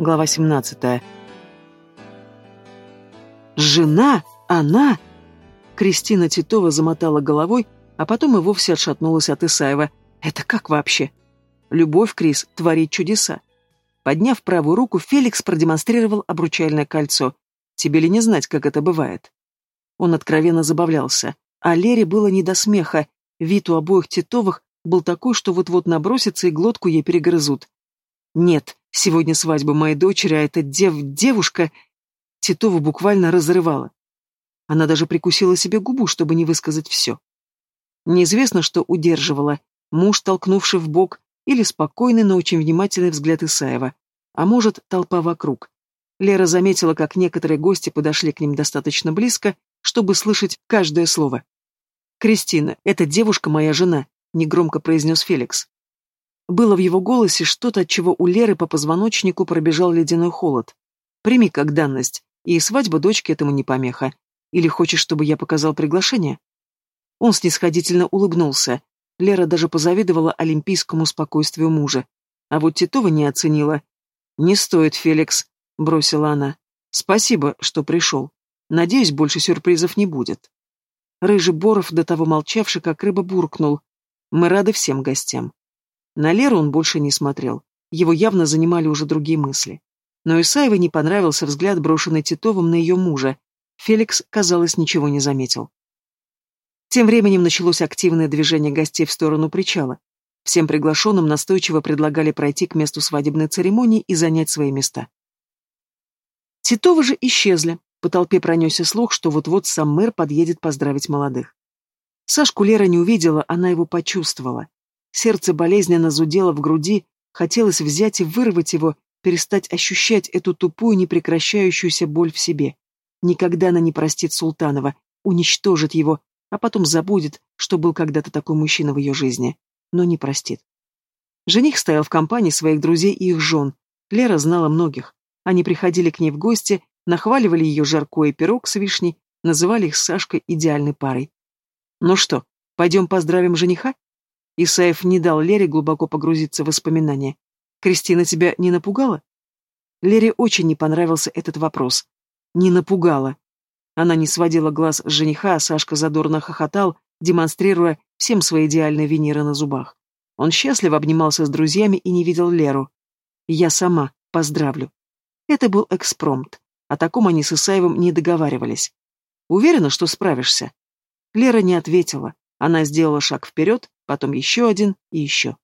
Глава 17. «Жена? Она?» Кристина Титова замотала головой, а потом и вовсе отшатнулась от Исаева. «Это как вообще?» «Любовь, Крис, творит чудеса». Подняв правую руку, Феликс продемонстрировал обручальное кольцо. «Тебе ли не знать, как это бывает?» Он откровенно забавлялся. А Лере было не до смеха. Вид у обоих Титовых был такой, что вот-вот набросится и глотку ей перегрызут. «Нет, сегодня свадьба моей дочери, а эта дев... девушка...» Титова буквально разрывала. Она даже прикусила себе губу, чтобы не высказать все. Неизвестно, что удерживала. Муж, толкнувший в бок, или спокойный, но очень внимательный взгляд Исаева. А может, толпа вокруг. Лера заметила, как некоторые гости подошли к ним достаточно близко, чтобы слышать каждое слово. «Кристина, эта девушка моя жена», — негромко произнес Феликс. Было в его голосе что-то, от чего у Леры по позвоночнику пробежал ледяной холод. «Прими как данность, и свадьба дочки этому не помеха. Или хочешь, чтобы я показал приглашение?» Он снисходительно улыбнулся. Лера даже позавидовала олимпийскому спокойствию мужа. А вот Титова не оценила. «Не стоит, Феликс», — бросила она. «Спасибо, что пришел. Надеюсь, больше сюрпризов не будет». Рыжий Боров, до того молчавший, как рыба, буркнул. «Мы рады всем гостям». На Леру он больше не смотрел. Его явно занимали уже другие мысли. Но Исаевой не понравился взгляд, брошенный Титовым на ее мужа. Феликс, казалось, ничего не заметил. Тем временем началось активное движение гостей в сторону причала. Всем приглашенным настойчиво предлагали пройти к месту свадебной церемонии и занять свои места. Титовы же исчезли. По толпе пронесся слух, что вот-вот сам мэр подъедет поздравить молодых. Сашку Лера не увидела, она его почувствовала. Сердце болезненно зудело в груди, хотелось взять и вырвать его, перестать ощущать эту тупую, непрекращающуюся боль в себе. Никогда она не простит Султанова, уничтожит его, а потом забудет, что был когда-то такой мужчина в ее жизни, но не простит. Жених стоял в компании своих друзей и их жен. Лера знала многих. Они приходили к ней в гости, нахваливали ее жаркое пирог с вишней, называли их с Сашкой идеальной парой. «Ну что, пойдем поздравим жениха?» Исаев не дал Лере глубоко погрузиться в воспоминания. «Кристина тебя не напугала?» Лере очень не понравился этот вопрос. «Не напугала». Она не сводила глаз с жениха, а Сашка задорно хохотал, демонстрируя всем свои идеальные Венеры на зубах. Он счастливо обнимался с друзьями и не видел Леру. «Я сама поздравлю». Это был экспромт. О таком они с Исаевым не договаривались. «Уверена, что справишься?» Лера не ответила. Она сделала шаг вперед, потом еще один и еще.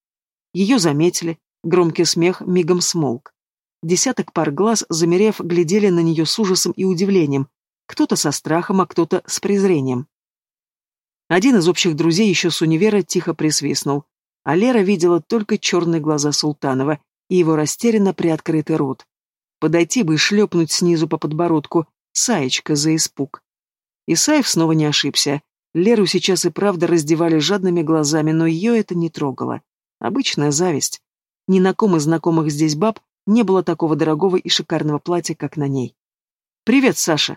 Ее заметили, громкий смех мигом смолк. Десяток пар глаз, замерев, глядели на нее с ужасом и удивлением, кто-то со страхом, а кто-то с презрением. Один из общих друзей еще с универа тихо присвистнул, а Лера видела только черные глаза Султанова и его растерянно приоткрытый рот. Подойти бы и шлепнуть снизу по подбородку, Саечка за испуг. Исаев снова не ошибся. Леру сейчас и правда раздевали жадными глазами, но ее это не трогало. Обычная зависть. Ни на ком из знакомых здесь баб не было такого дорогого и шикарного платья, как на ней. «Привет, Саша!»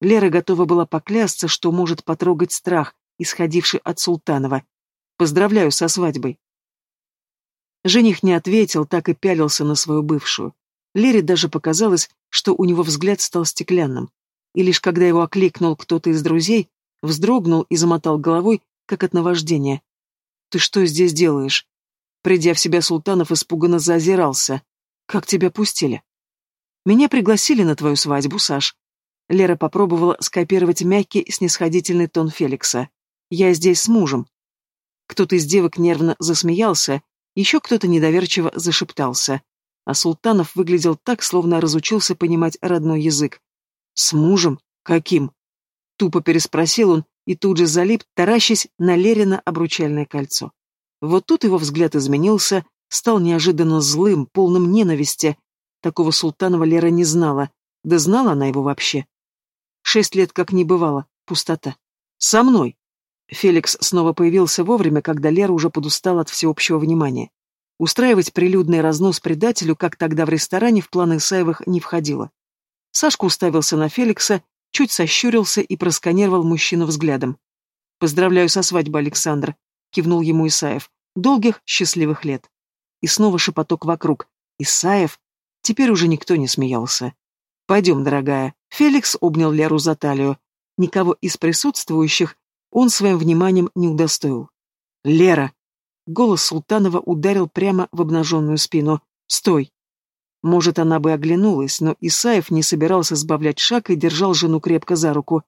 Лера готова была поклясться, что может потрогать страх, исходивший от Султанова. «Поздравляю со свадьбой!» Жених не ответил, так и пялился на свою бывшую. Лере даже показалось, что у него взгляд стал стеклянным. И лишь когда его окликнул кто-то из друзей, вздрогнул и замотал головой, как от наваждения. «Ты что здесь делаешь?» Придя в себя, Султанов испуганно зазирался. «Как тебя пустили?» «Меня пригласили на твою свадьбу, Саш». Лера попробовала скопировать мягкий, снисходительный тон Феликса. «Я здесь с мужем». Кто-то из девок нервно засмеялся, еще кто-то недоверчиво зашептался. А Султанов выглядел так, словно разучился понимать родной язык. «С мужем? Каким?» Тупо переспросил он и тут же залип, таращась на Лерина обручальное кольцо. Вот тут его взгляд изменился, стал неожиданно злым, полным ненависти. Такого Султанова Лера не знала, да знала она его вообще. Шесть лет как не бывало, пустота. «Со мной!» Феликс снова появился вовремя, когда Лера уже подустала от всеобщего внимания. Устраивать прилюдный разнос предателю, как тогда в ресторане, в планы Исаевых не входило. Сашка уставился на Феликса чуть сощурился и просканировал мужчину взглядом. «Поздравляю со свадьбой, Александр», — кивнул ему Исаев. «Долгих, счастливых лет». И снова шепоток вокруг. «Исаев?» Теперь уже никто не смеялся. «Пойдем, дорогая». Феликс обнял Леру за талию. Никого из присутствующих он своим вниманием не удостоил. «Лера!» Голос Султанова ударил прямо в обнаженную спину. «Стой!» Может, она бы оглянулась, но Исаев не собирался сбавлять шаг и держал жену крепко за руку.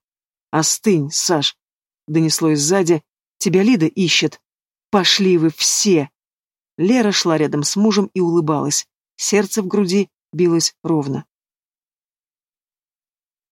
«Остынь, Саш!» — донеслось сзади. «Тебя Лида ищет!» «Пошли вы все!» Лера шла рядом с мужем и улыбалась. Сердце в груди билось ровно.